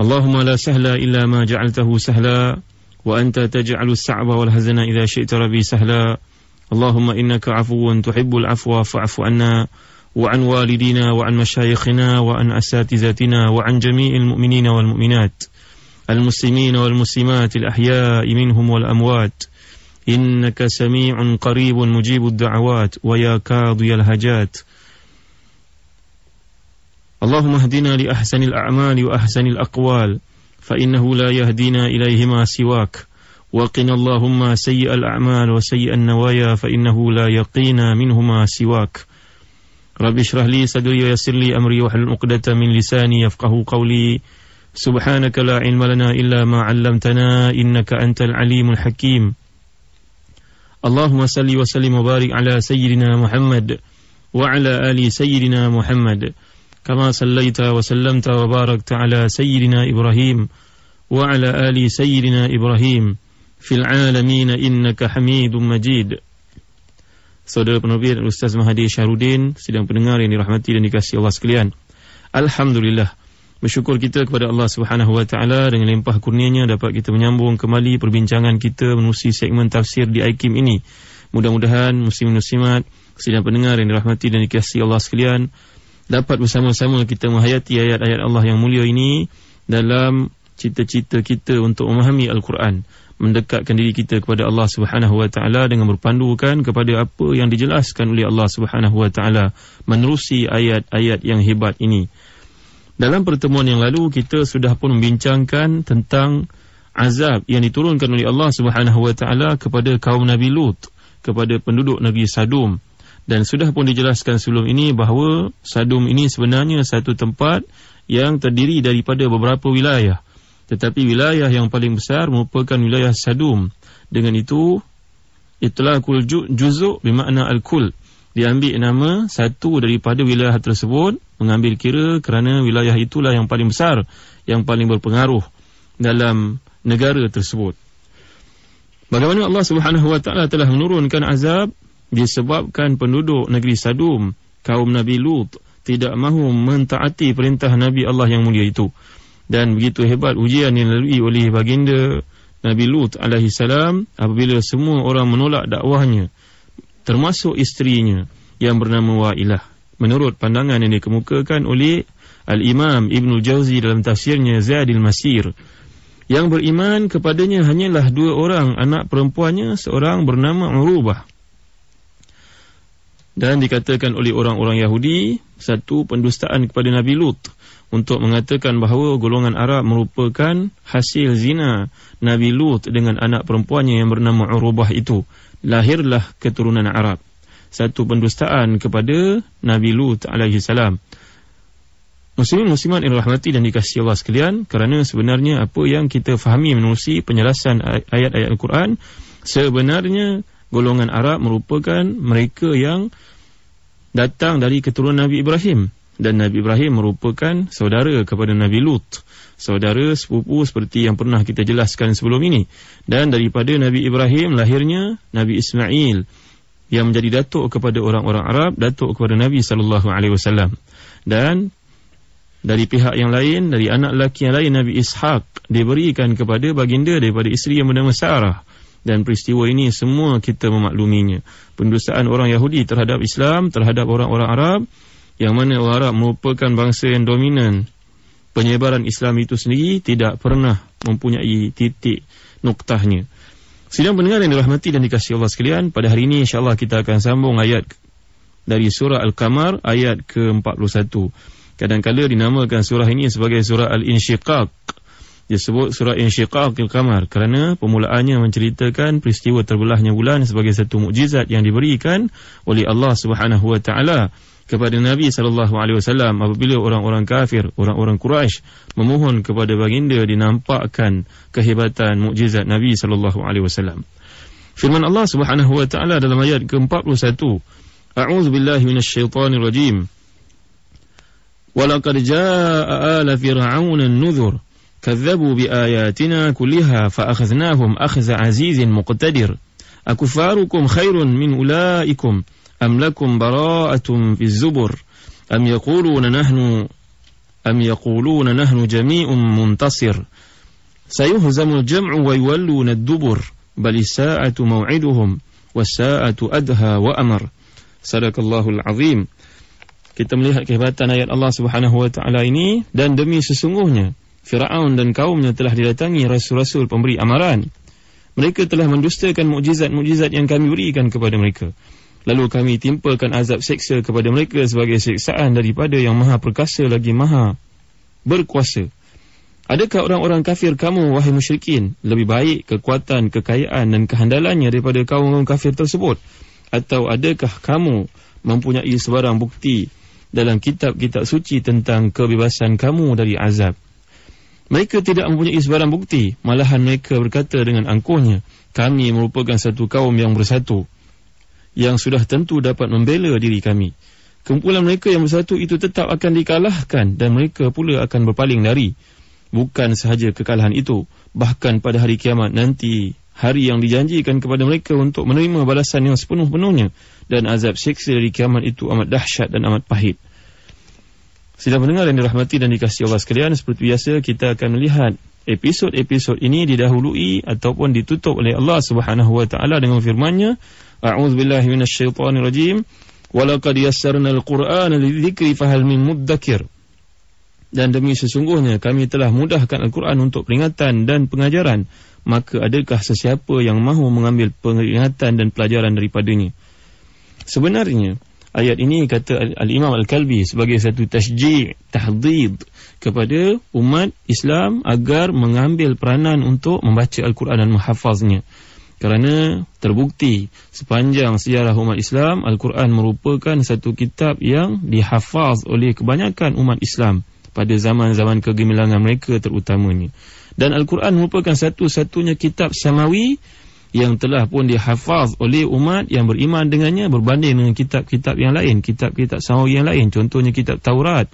اللهم لا سهل إلا ما جعلته سهلا وأنت تجعل السعب والهزن إذا شئت ربي سهلا. اللهم إنك عفو تحب العفو فاعف عنا وعن والدينا وعن مشايخنا وعن أساتذتنا وعن جميع المؤمنين والمؤمنات المسلمين والمسلمات الأحياء منهم والأموات. إنك سميع قريب مجيب الدعوات ويا كاضي الهجات اللهم اهدنا لأحسن الأعمال وأحسن الأقوال فإنه لا يهدينا إليهما سواك. وقنا اللهم سيء الأعمال وسيء النوايا فإنه لا يقينا منهما سواك. رب اشرح لي صدري ويسر لي أمري وحل عقدة من لساني يفقه قولي. سبحانك لا علم لنا إلا ما علمتنا إنك أنت العليم الحكيم. اللهم صل وسلم وبارك على سيدنا محمد وعلى آل سيدنا محمد. كما صليت وسلمت وباركت على سيدنا إبراهيم وعلى آل سيدنا إبراهيم في العالمين إنك حميد مجيد Saudara penerbit Ustaz Mahathir Syahrudin Sedang pendengar yang dirahmati dan dikasihi Allah sekalian Alhamdulillah Bersyukur kita kepada Allah Subhanahu Wa Taala Dengan limpah kurnianya Dapat kita menyambung kembali Perbincangan kita Menusi segmen tafsir di IKIM ini Mudah-mudahan Muslim-Muslimat Sedang pendengar yang dirahmati dan dikasihi Allah sekalian dapat bersama-sama kita menghayati ayat-ayat Allah yang mulia ini dalam cita-cita kita untuk memahami Al-Quran. Mendekatkan diri kita kepada Allah Subhanahu wa taala dengan berpandukan kepada apa yang dijelaskan oleh Allah Subhanahu wa taala menerusi ayat-ayat yang hebat ini. Dalam pertemuan yang lalu kita sudah pun membincangkan tentang azab yang diturunkan oleh Allah Subhanahu wa taala kepada kaum Nabi Lut kepada penduduk negeri Sadum dan sudah pun dijelaskan sebelum ini bahawa Sadum ini sebenarnya satu tempat yang terdiri daripada beberapa wilayah. Tetapi wilayah yang paling besar merupakan wilayah Sadum. Dengan itu, itulah kul juzuk bermakna al-kul. Diambil nama satu daripada wilayah tersebut, mengambil kira kerana wilayah itulah yang paling besar, yang paling berpengaruh dalam negara tersebut. Bagaimana Allah Subhanahu Wa Taala telah menurunkan azab disebabkan penduduk negeri Sadum, kaum Nabi Lut, tidak mahu mentaati perintah Nabi Allah yang mulia itu. Dan begitu hebat ujian yang dilalui oleh baginda Nabi Lut alaihi salam apabila semua orang menolak dakwahnya termasuk isterinya yang bernama Wa'ilah. Menurut pandangan yang dikemukakan oleh Al-Imam Ibn Jauzi dalam tafsirnya Zadil Masir yang beriman kepadanya hanyalah dua orang anak perempuannya seorang bernama Urubah dan dikatakan oleh orang-orang Yahudi satu pendustaan kepada Nabi Lut untuk mengatakan bahawa golongan Arab merupakan hasil zina Nabi Lut dengan anak perempuannya yang bernama Urubah itu. Lahirlah keturunan Arab. Satu pendustaan kepada Nabi Lut alaihi salam. Muslimin muslimat yang rahmati dan dikasihi Allah sekalian kerana sebenarnya apa yang kita fahami menerusi penjelasan ayat-ayat Al-Quran sebenarnya golongan Arab merupakan mereka yang datang dari keturunan Nabi Ibrahim. Dan Nabi Ibrahim merupakan saudara kepada Nabi Lut. Saudara sepupu seperti yang pernah kita jelaskan sebelum ini. Dan daripada Nabi Ibrahim lahirnya Nabi Ismail yang menjadi datuk kepada orang-orang Arab datuk kepada Nabi sallallahu alaihi wasallam. Dan dari pihak yang lain dari anak lelaki yang lain Nabi Ishaq diberikan kepada baginda daripada isteri yang bernama Sarah dan peristiwa ini semua kita memakluminya. Pendustaan orang Yahudi terhadap Islam, terhadap orang-orang Arab, yang mana orang Arab merupakan bangsa yang dominan. Penyebaran Islam itu sendiri tidak pernah mempunyai titik noktahnya. Sidang pendengar yang dirahmati dan dikasihi Allah sekalian, pada hari ini insyaAllah kita akan sambung ayat dari surah Al-Qamar, ayat ke-41. Kadang-kadang dinamakan surah ini sebagai surah Al-Insyiqaq disebut surah Insyiqaqil Qamar kerana permulaannya menceritakan peristiwa terbelahnya bulan sebagai satu mukjizat yang diberikan oleh Allah Subhanahu wa taala kepada Nabi sallallahu alaihi wasallam apabila orang-orang kafir, orang-orang Quraisy memohon kepada baginda dinampakkan kehebatan mukjizat Nabi sallallahu alaihi wasallam. Firman Allah Subhanahu wa taala dalam ayat ke-41, A'udzu billahi minasyaitonir rajim. Walaqad jaa'a ala fir'auna an-nuzur كذبوا بآياتنا كلها فأخذناهم أخذ عزيز مقتدر أكفاركم خير من أولئكم أم لكم براءة في الزبر أم يقولون نحن أم يقولون نحن جميع منتصر سيهزم الجمع ويولون الدبر بل الساعة موعدهم والساعة أدهى وأمر صدق الله العظيم Kita melihat kehebatan ayat Allah Subhanahu Wa Taala ini dan demi sesungguhnya Fir'aun dan kaumnya telah didatangi rasul-rasul pemberi amaran. Mereka telah mendustakan mukjizat-mukjizat yang kami berikan kepada mereka. Lalu kami timpakan azab seksa kepada mereka sebagai seksaan daripada yang maha perkasa lagi maha berkuasa. Adakah orang-orang kafir kamu, wahai musyrikin, lebih baik kekuatan, kekayaan dan kehandalannya daripada kaum-kaum kafir tersebut? Atau adakah kamu mempunyai sebarang bukti dalam kitab-kitab suci tentang kebebasan kamu dari azab? Mereka tidak mempunyai sebarang bukti, malahan mereka berkata dengan angkuhnya, kami merupakan satu kaum yang bersatu, yang sudah tentu dapat membela diri kami. Kumpulan mereka yang bersatu itu tetap akan dikalahkan dan mereka pula akan berpaling dari. Bukan sahaja kekalahan itu, bahkan pada hari kiamat nanti, hari yang dijanjikan kepada mereka untuk menerima balasan yang sepenuh-penuhnya dan azab seksa dari kiamat itu amat dahsyat dan amat pahit. Sidang pendengar yang dirahmati dan dikasihi Allah sekalian, seperti biasa kita akan melihat episod-episod ini didahului ataupun ditutup oleh Allah taala dengan firman-Nya, A'udzu billahi minasyaitonir rajim. Walaqad yassarna al-Qur'ana lidzikri fahal min muddakir. Dan demi sesungguhnya kami telah mudahkan Al-Quran untuk peringatan dan pengajaran, maka adakah sesiapa yang mahu mengambil peringatan dan pelajaran daripadanya? Sebenarnya, Ayat ini kata Al-Imam Al-Kalbi sebagai satu tasji' tahdid kepada umat Islam agar mengambil peranan untuk membaca Al-Quran dan menghafaznya. Kerana terbukti sepanjang sejarah umat Islam, Al-Quran merupakan satu kitab yang dihafaz oleh kebanyakan umat Islam pada zaman-zaman kegemilangan mereka terutamanya. Dan Al-Quran merupakan satu-satunya kitab samawi yang telah pun dihafaz oleh umat yang beriman dengannya berbanding dengan kitab-kitab yang lain, kitab-kitab samawi yang lain, contohnya kitab Taurat,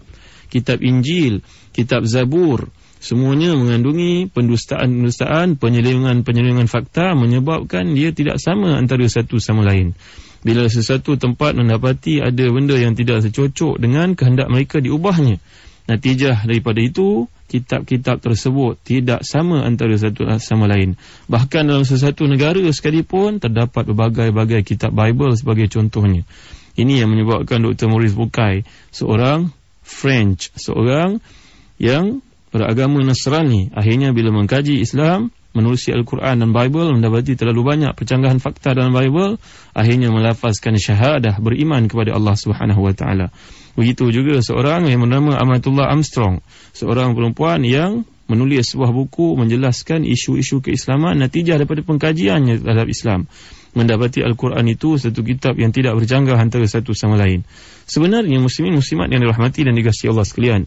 kitab Injil, kitab Zabur, semuanya mengandungi pendustaan-pendustaan, penyelewengan-penyelewengan fakta menyebabkan dia tidak sama antara satu sama lain. Bila sesuatu tempat mendapati ada benda yang tidak secocok dengan kehendak mereka diubahnya, Natijah daripada itu, kitab-kitab tersebut tidak sama antara satu sama lain. Bahkan dalam sesuatu negara sekalipun, terdapat berbagai-bagai kitab Bible sebagai contohnya. Ini yang menyebabkan Dr. Maurice Bukai, seorang French, seorang yang beragama Nasrani, akhirnya bila mengkaji Islam, menerusi Al-Quran dan Bible, mendapati terlalu banyak percanggahan fakta dalam Bible, akhirnya melafazkan syahadah beriman kepada Allah Subhanahu Taala. Begitu juga seorang yang bernama Amatullah Armstrong, seorang perempuan yang menulis sebuah buku menjelaskan isu-isu keislaman natijah daripada pengkajiannya terhadap Islam. Mendapati Al-Quran itu satu kitab yang tidak bercanggah antara satu sama lain. Sebenarnya muslimin muslimat yang dirahmati dan dikasihi Allah sekalian,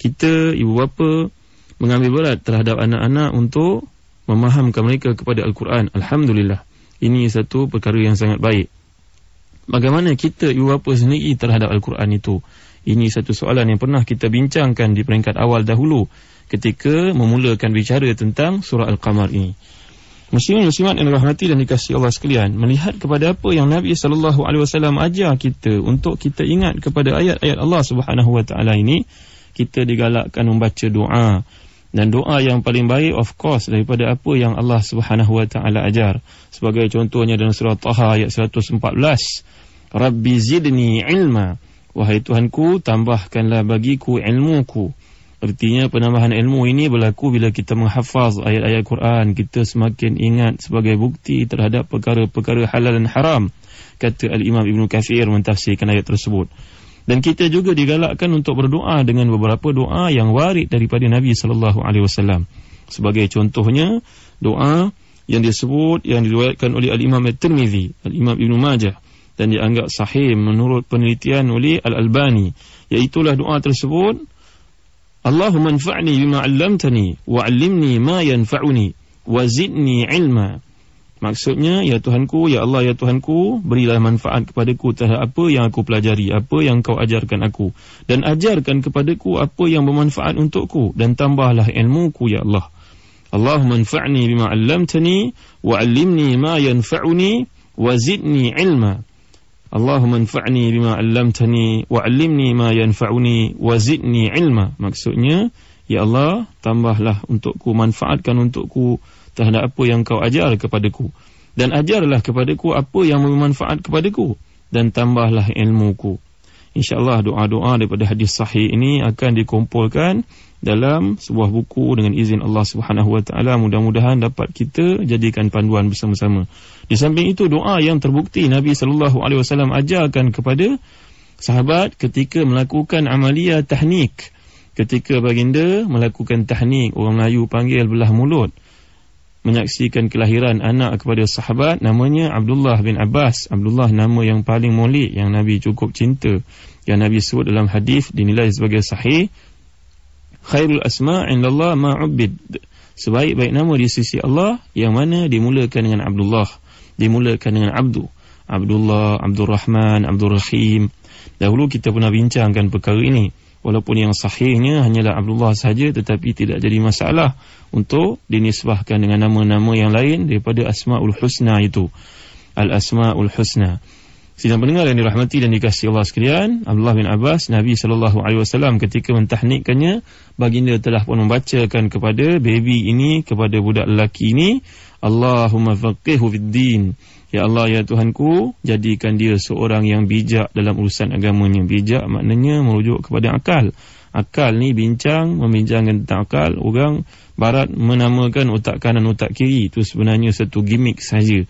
kita ibu bapa mengambil berat terhadap anak-anak untuk memahamkan mereka kepada Al-Quran. Alhamdulillah. Ini satu perkara yang sangat baik. Bagaimana kita bapa sendiri terhadap Al-Quran itu? Ini satu soalan yang pernah kita bincangkan di peringkat awal dahulu ketika memulakan bicara tentang surah Al-Qamar ini. Muslimin-muslimat yang dirahmati dan dikasihi Allah sekalian, melihat kepada apa yang Nabi wasallam ajar kita untuk kita ingat kepada ayat-ayat Allah taala ini, kita digalakkan membaca doa dan doa yang paling baik of course daripada apa yang Allah Subhanahu wa taala ajar. Sebagai contohnya dalam surah Taha ayat 114, Rabbi zidni ilma. Wahai Tuhanku, tambahkanlah bagiku ilmuku. Artinya penambahan ilmu ini berlaku bila kita menghafaz ayat-ayat Quran, kita semakin ingat sebagai bukti terhadap perkara-perkara halal dan haram. Kata Al-Imam Ibn Kathir mentafsirkan ayat tersebut. Dan kita juga digalakkan untuk berdoa dengan beberapa doa yang warid daripada Nabi sallallahu alaihi wasallam. Sebagai contohnya, doa yang disebut yang diriwayatkan oleh Al-Imam At-Tirmizi, Al-Imam Ibn Majah dan dianggap sahih menurut penelitian oleh Al-Albani iaitulah doa tersebut Allahumma anfa'ni bima 'allamtani wa 'allimni ma yanfa'uni wa zidni 'ilma Maksudnya, Ya Tuhanku, Ya Allah, Ya Tuhanku, berilah manfaat kepadaku terhadap apa yang aku pelajari, apa yang kau ajarkan aku. Dan ajarkan kepadaku apa yang bermanfaat untukku. Dan tambahlah ilmuku, Ya Allah. Allah manfa'ni bima allamtani, wa allimni ma yanfa'uni, wa zidni ilma. Allah manfa'ni bima allamtani, wa allimni ma yanfa'uni, wa zidni ilma. Maksudnya, Ya Allah, tambahlah untukku, manfaatkan untukku, terhadap apa yang kau ajar kepadaku. Dan ajarlah kepadaku apa yang bermanfaat kepadaku. Dan tambahlah ilmuku. Insyaallah doa-doa daripada hadis sahih ini akan dikumpulkan dalam sebuah buku dengan izin Allah Subhanahu wa taala. Mudah-mudahan dapat kita jadikan panduan bersama-sama. Di samping itu doa yang terbukti Nabi sallallahu alaihi wasallam ajarkan kepada sahabat ketika melakukan amalia tahnik. Ketika baginda melakukan tahnik orang Melayu panggil belah mulut menyaksikan kelahiran anak kepada sahabat namanya Abdullah bin Abbas. Abdullah nama yang paling mulia yang Nabi cukup cinta yang Nabi sebut dalam hadis dinilai sebagai sahih. Khairul asma' indallah ma'ubid sebaik-baik nama di sisi Allah yang mana dimulakan dengan Abdullah dimulakan dengan Abdu. Abdullah, Abdul Rahman, Abdul Rahim dahulu kita pernah bincangkan perkara ini walaupun yang sahihnya hanyalah Abdullah sahaja tetapi tidak jadi masalah untuk dinisbahkan dengan nama-nama yang lain daripada Asma'ul Husna itu. Al-Asma'ul Husna. Sidang pendengar yang dirahmati dan dikasihi Allah sekalian Abdullah bin Abbas Nabi SAW ketika mentahnikkannya baginda telah pun membacakan kepada baby ini kepada budak lelaki ini Allahumma faqihu fid din Ya Allah, Ya Tuhanku, jadikan dia seorang yang bijak dalam urusan agamanya. Bijak maknanya merujuk kepada akal. Akal ni bincang, membincangkan tentang akal. Orang barat menamakan otak kanan, otak kiri. Itu sebenarnya satu gimmick saja.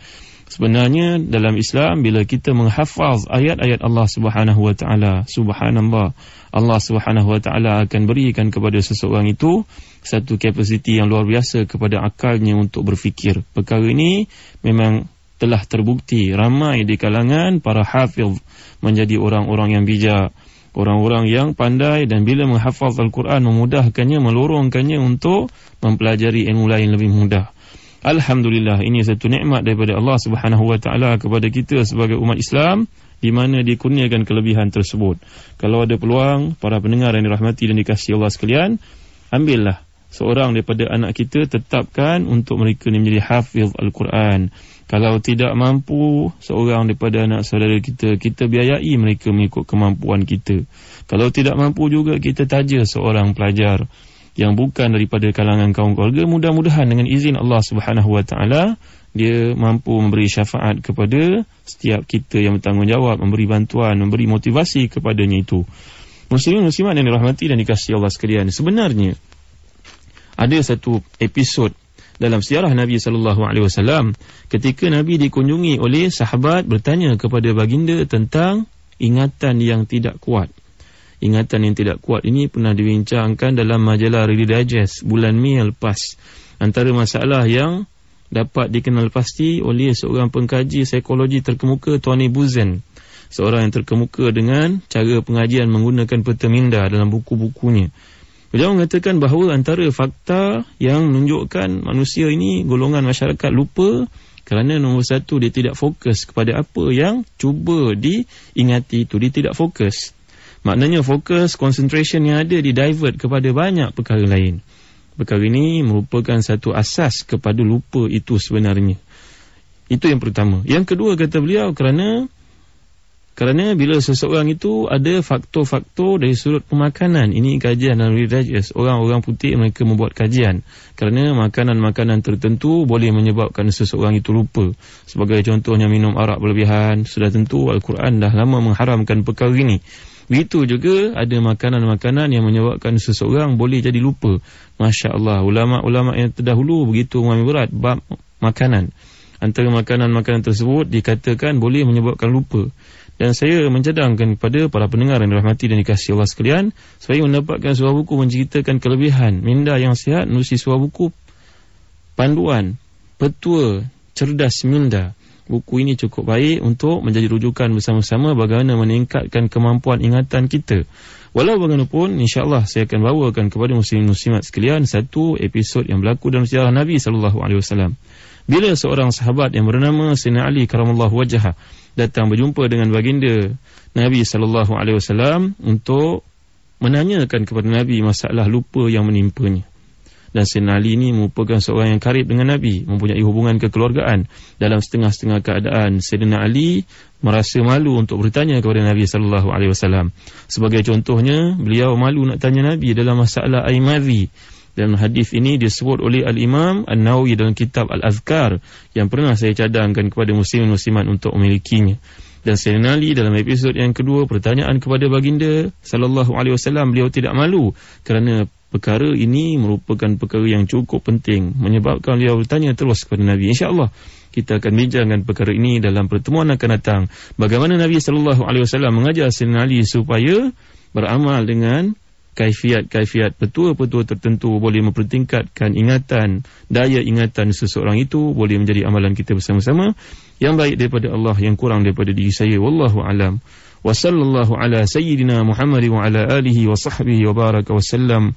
Sebenarnya dalam Islam, bila kita menghafaz ayat-ayat Allah Subhanahu Wa Taala, Subhanallah, Allah Subhanahu Wa Taala akan berikan kepada seseorang itu satu kapasiti yang luar biasa kepada akalnya untuk berfikir. Perkara ini memang telah terbukti ramai di kalangan para hafiz menjadi orang-orang yang bijak, orang-orang yang pandai dan bila menghafaz Al-Quran memudahkannya, melorongkannya untuk mempelajari ilmu lain lebih mudah. Alhamdulillah ini satu nikmat daripada Allah Subhanahu wa taala kepada kita sebagai umat Islam di mana dikurniakan kelebihan tersebut. Kalau ada peluang para pendengar yang dirahmati dan dikasihi Allah sekalian, ambillah seorang daripada anak kita tetapkan untuk mereka menjadi hafiz Al-Quran. Kalau tidak mampu seorang daripada anak saudara kita, kita biayai mereka mengikut kemampuan kita. Kalau tidak mampu juga kita taja seorang pelajar yang bukan daripada kalangan kaum keluarga, mudah-mudahan dengan izin Allah Subhanahu Wa Taala dia mampu memberi syafaat kepada setiap kita yang bertanggungjawab, memberi bantuan, memberi motivasi kepadanya itu. Muslimin muslimat yang dirahmati dan dikasihi Allah sekalian. Sebenarnya ada satu episod dalam siarah Nabi sallallahu alaihi wasallam ketika Nabi dikunjungi oleh sahabat bertanya kepada baginda tentang ingatan yang tidak kuat. Ingatan yang tidak kuat ini pernah dibincangkan dalam majalah Ready Digest bulan Mei lepas. Antara masalah yang dapat dikenal pasti oleh seorang pengkaji psikologi terkemuka Tony Buzan. Seorang yang terkemuka dengan cara pengajian menggunakan peta minda dalam buku-bukunya. Beliau mengatakan bahawa antara fakta yang menunjukkan manusia ini golongan masyarakat lupa kerana nombor satu dia tidak fokus kepada apa yang cuba diingati itu. Dia tidak fokus. Maknanya fokus, concentration yang ada di divert kepada banyak perkara lain. Perkara ini merupakan satu asas kepada lupa itu sebenarnya. Itu yang pertama. Yang kedua kata beliau kerana kerana bila seseorang itu ada faktor-faktor dari sudut pemakanan. Ini kajian dalam Redages. Orang-orang putih mereka membuat kajian. Kerana makanan-makanan tertentu boleh menyebabkan seseorang itu lupa. Sebagai contohnya minum arak berlebihan. Sudah tentu Al-Quran dah lama mengharamkan perkara ini. Begitu juga ada makanan-makanan yang menyebabkan seseorang boleh jadi lupa. Masya Allah. Ulama-ulama yang terdahulu begitu mengambil berat bab makanan. Antara makanan-makanan tersebut dikatakan boleh menyebabkan lupa. Dan saya mencadangkan kepada para pendengar yang dirahmati dan dikasihi Allah sekalian supaya mendapatkan sebuah buku menceritakan kelebihan minda yang sihat menulis sebuah buku panduan petua cerdas minda buku ini cukup baik untuk menjadi rujukan bersama-sama bagaimana meningkatkan kemampuan ingatan kita. Walau bagaimanapun, insyaAllah saya akan bawakan kepada muslim-muslimat sekalian satu episod yang berlaku dalam sejarah Nabi SAW. Bila seorang sahabat yang bernama Sayyidina Ali karamallahu wajah datang berjumpa dengan baginda Nabi SAW untuk menanyakan kepada Nabi masalah lupa yang menimpanya dan Sayyidina Ali ini merupakan seorang yang karib dengan Nabi mempunyai hubungan kekeluargaan dalam setengah-setengah keadaan. Sayyidina Ali merasa malu untuk bertanya kepada Nabi sallallahu alaihi wasallam. Sebagai contohnya beliau malu nak tanya Nabi dalam masalah air madhi dan hadis ini disebut oleh Al-Imam An-Nawawi dalam kitab Al-Azkar yang pernah saya cadangkan kepada muslim muslimat untuk memilikinya. Dan Sayyidina Ali dalam episod yang kedua pertanyaan kepada baginda sallallahu alaihi wasallam beliau tidak malu kerana perkara ini merupakan perkara yang cukup penting menyebabkan dia bertanya terus kepada Nabi. insyaAllah kita akan bincangkan perkara ini dalam pertemuan akan datang. Bagaimana Nabi SAW mengajar Sayyidina Ali supaya beramal dengan kaifiat-kaifiat betul-betul tertentu boleh mempertingkatkan ingatan daya ingatan seseorang itu boleh menjadi amalan kita bersama-sama. Yang baik daripada Allah yang kurang daripada diri saya wallahu alam. Wa sallallahu ala sayyidina Muhammad wa ala alihi wa sahbihi wa baraka wa sallam